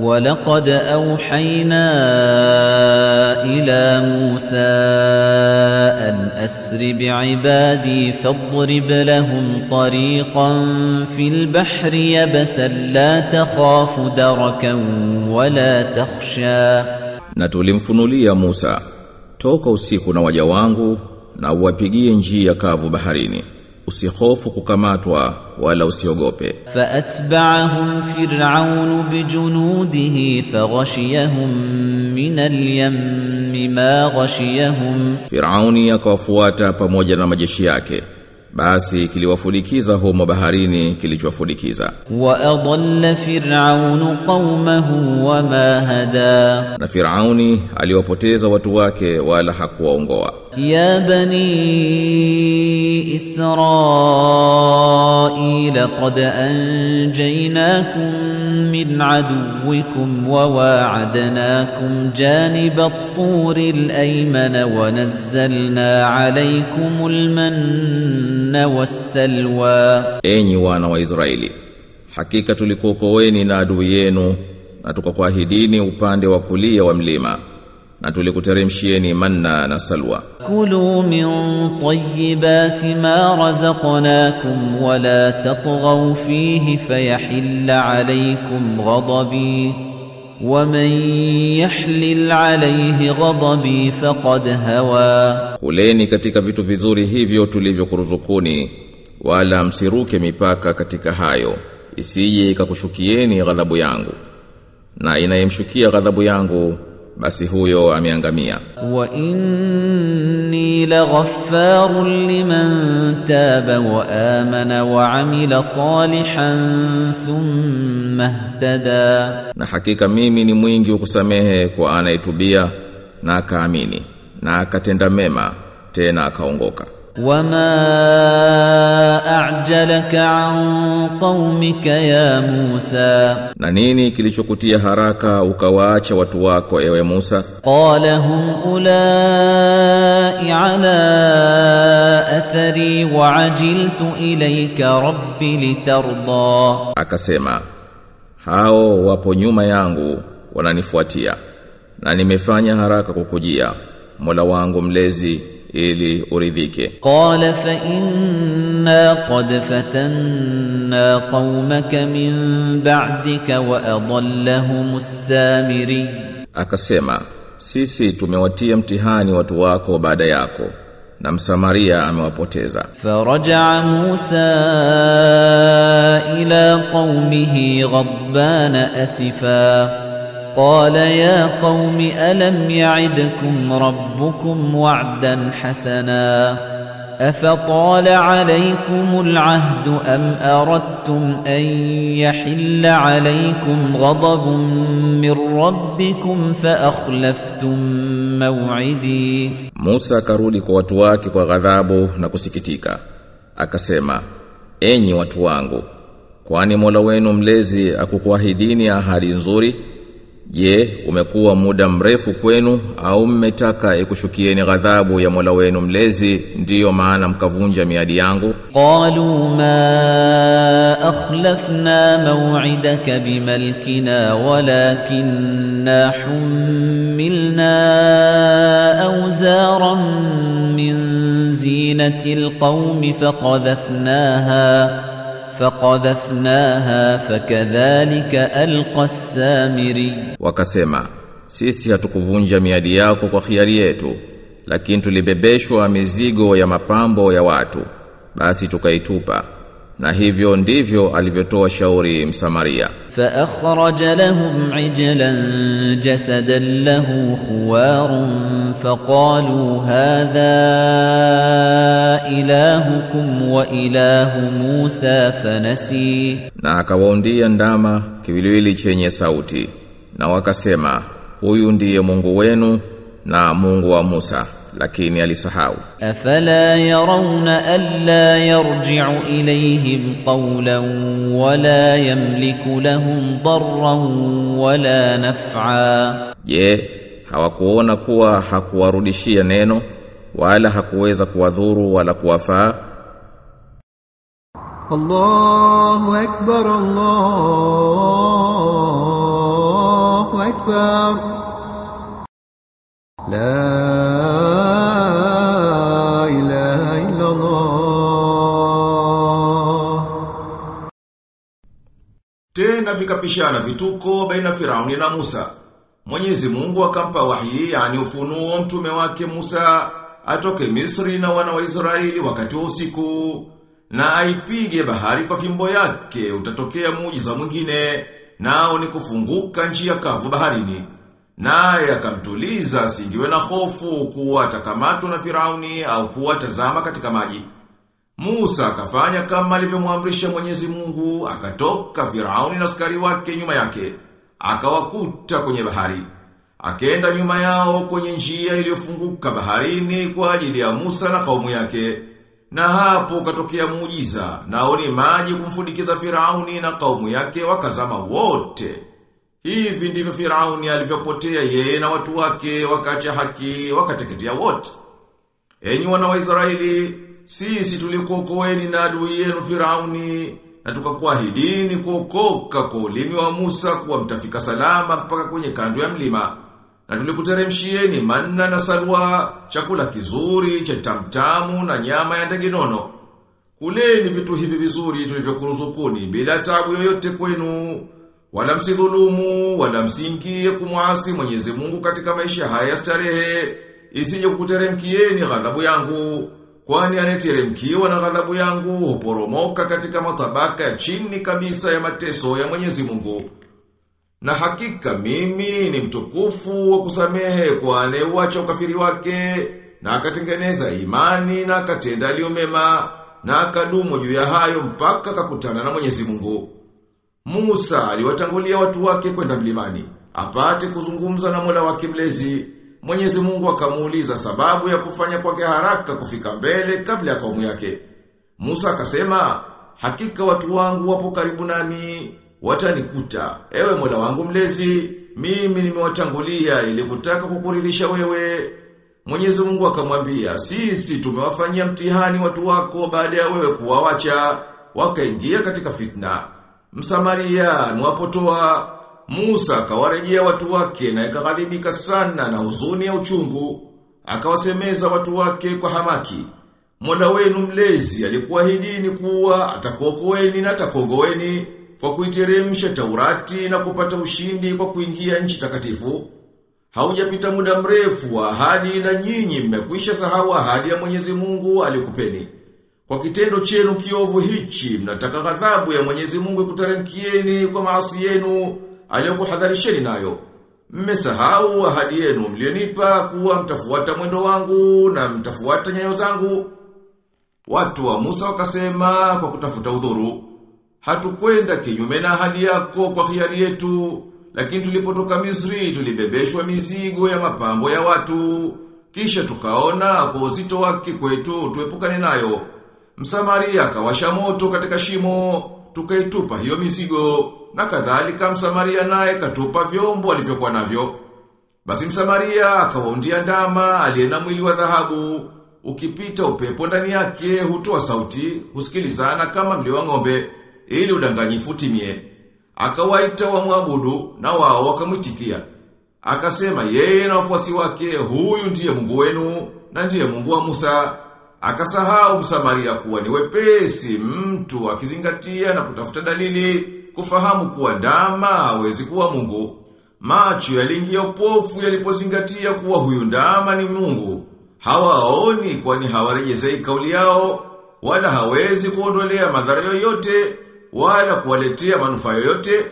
ولقد أوحينا إلى موسى أن أسر بعبادي فاضرب لهم طريقا في البحر يبسا لا تخاف دركا ولا تخشى Na tulimfunulia Musa, toka usiku na waja wangu na uwapigie njia kavu. usihofu kukamatwa wala usiogope. Faatba'ahum fir'aun bijunudihi faghashiyahum min al-yammi ma ghashiyahum. Fir'auni akawafuata pamoja na majeshi yake basi kiliwafulikiza humo baharini kilichowafulikiza wa adalla fir'aun qaumahu wa ma hada. Na fir'auni aliwapoteza watu wake wala hakuwaongoa. Ya bani israila qad anjaynakum من عدوكم وواعدناكم جانب الطور الأيمن ونزلنا عليكم المن والسلوى. أيني وأنا وإزرائيلي حقيقة لكوكوين نادوينو نتوكوكوهديني وباندي وكلية وملماء na tulikuteremshieni manna na salwa. Kulu min tayyibati ma razaqnakum wa la tatghaw fihi fayahilla alaykum ghadabi. Wa man yahlil alayhi ghadabi faqad hawa, kuleni katika vitu vizuri hivyo tulivyokuruzukuni, wala msiruke mipaka katika hayo, isije ikakushukieni ghadhabu yangu, na inayemshukia ghadhabu yangu basi huyo ameangamia. Wa inni laghaffarun liman taba wa amana wa amila salihan thumma ihtada. Na hakika mimi ni mwingi wa kusamehe kwa anayetubia na akaamini na akatenda mema tena akaongoka. وما أعجلك عن قومك يا موسى na nini kilichokutia haraka ukawaacha watu wako ewe Musa قال هم أولئك على أثري وعجلت إليك رب لترضى akasema hao wapo nyuma yangu wananifuatia na nimefanya haraka kukujia Mola wangu mlezi ili uridhike. Qala fa inna qad fatanna qaumaka min ba'dika wa adallahum as-samiri. Akasema sisi tumewatia mtihani watu wako baada yako na msamaria amewapoteza. Faraja Musa ila qaumihi ghadban asifa. قال يا قوم ألم يعدكم ربكم وعدا حسنا أفطال عليكم العهد أم أردتم أن يحل عليكم غضب من ربكم فأخلفتم موعدي؟ موسى كارولي كواتواك وغذابه نكسكتيك أكسيما أيني واتوانغو kwani mola wenu mlezi akukuahidini ahadi nzuri? Je umekuwa muda mrefu kwenu au mmetaka ikushukieni ghadhabu ya Mola wenu mlezi ndiyo maana mkavunja miadi yangu قالوا ما أخلفنا موعدك بملكنا ولكننا حملنا أوزارا من زينة القوم فقذفناها faqadhafnaha fakadhalika alqa samiri wakasema sisi hatukuvunja miadi yako kwa khiari yetu lakini tulibebeshwa mizigo ya mapambo ya watu. Basi tukaitupa na hivyo ndivyo alivyotoa shauri msamaria. Fa akhraja lahum ijlan jasadan lahu khuwarun faqalu hadha ilahukum wa ilahu Musa fanasi na akawaundia ndama kiwiliwili chenye sauti na wakasema huyu ndiye Mungu wenu na Mungu wa Musa. lakini alisahau أفلا يرون ألا يرجع إليهم قولا ولا يملك لهم ضرا ولا نفعا je hawakuona kuwa hakuwarudishia neno wala hakuweza kuwadhuru wala kuwafaa الله أكبر الله أكبر لا Tena vikapishana vituko baina Firauni na Musa. Mwenyezi Mungu akampa wahi yani ufunuo mtume wake Musa atoke Misri na wana wa Israeli wakati wa usiku na aipige bahari kwa fimbo yake utatokea muujiza mwingine nao ni kufunguka njia kavu baharini. Naye akamtuliza asingiwe na hofu kuwa atakamatwa na Firauni au kuwa tazama katika maji. Musa akafanya kama alivyomwamrisha Mwenyezi Mungu, akatoka Firauni na askari wake nyuma yake, akawakuta kwenye bahari. Akaenda nyuma yao kwenye njia iliyofunguka baharini kwa ajili ya Musa na kaumu yake. Na hapo katokea muujiza, nao ni maji kumfudikiza Firauni na kaumu yake wakazama wote. Hivi ndivyo Firauni alivyopotea yeye na watu wake, wakaacha haki, wakateketea wote. Enyi wana wa Israeli, sisi tulikuokoeni na adui yenu Firauni na tukakuahidini kuokoka kwa ulimi wa Musa kuwa mtafika salama mpaka kwenye kando ya mlima. Na tulikuteremshieni manna na salwa, chakula kizuri, cha tamtamu na nyama ya ndege nono. Kuleni vitu hivi vizuri tulivyokuruzukuni bila tabu yoyote kwenu. Wala msidhulumu, wala msingie kumwasi Mwenyezi Mungu katika maisha haya ya starehe, isije kukuteremkieni ghadhabu yangu. Kwani anetiremkiwa na ghadhabu yangu huporomoka katika matabaka ya chini kabisa ya mateso ya Mwenyezi Mungu. Na hakika mimi ni mtukufu wa kusamehe kwa anayeuacha ukafiri wake na akatengeneza imani na akatenda aliyo mema na akadumu juu ya hayo mpaka kakutana na Mwenyezi Mungu. Musa aliwatangulia watu wake kwenda mlimani, apate kuzungumza na Mola wake mlezi. Mwenyezi Mungu akamuuliza sababu ya kufanya kwake haraka kufika mbele kabla ya kaumu yake. Musa akasema, hakika watu wangu wapo karibu nami, watanikuta. Ewe Mola wangu mlezi, mimi nimewatangulia ili kutaka kukuridhisha wewe. Mwenyezi Mungu akamwambia, sisi tumewafanyia mtihani watu wako baada ya wewe kuwawacha, wakaingia katika fitna. Msamaria mwapotoa Musa akawarejea watu wake na ikaghadhibika sana na huzuni ya uchungu. Akawasemeza watu wake kwa hamaki. Mola wenu mlezi alikuahidini kuwa atakuokoeni na atakuogoeni kwa kuiteremsha Taurati na kupata ushindi kwa kuingia nchi takatifu. Haujapita muda mrefu wa ahadi na nyinyi mmekwisha sahau ahadi ya Mwenyezi Mungu alikupeni. Kwa kitendo chenu kiovu hichi mnataka ghadhabu ya Mwenyezi Mungu kuteremkieni kwa maasi yenu aliyokuhadharisheni nayo. Mmesahau ahadi yenu mlionipa kuwa mtafuata mwendo wangu na mtafuata nyayo zangu. Watu wa Musa wakasema kwa kutafuta udhuru, hatukwenda kinyume na ahadi yako kwa hiari yetu, lakini tulipotoka Misri tulibebeshwa mizigo ya mapambo ya watu, kisha tukaona kwa uzito wake kwetu tuepukane nayo. Msamaria akawasha moto katika shimo, tukaitupa hiyo mizigo, na kadhalika Msamaria naye katupa vyombo alivyokuwa navyo. Basi Msamaria akawaundia ndama aliye na mwili wa dhahabu, ukipita upepo ndani yake hutoa sauti, husikilizana kama mlio wa ng'ombe, ili udanganyifu utimie. Akawaita wamwabudu na wao wakamwitikia. Akasema yeye na wafuasi wake, huyu ndiye Mungu wenu na ndiye Mungu wa Musa. Akasahau Msamaria kuwa ni wepesi mtu akizingatia na kutafuta dalili kufahamu kuwa ndama hawezi kuwa Mungu. Macho yaliingia upofu yalipozingatia kuwa huyu ndama ni Mungu. Hawaoni kwani hawarejezei kauli yao wala hawezi kuondolea madhara yoyote wala kuwaletea manufaa yoyote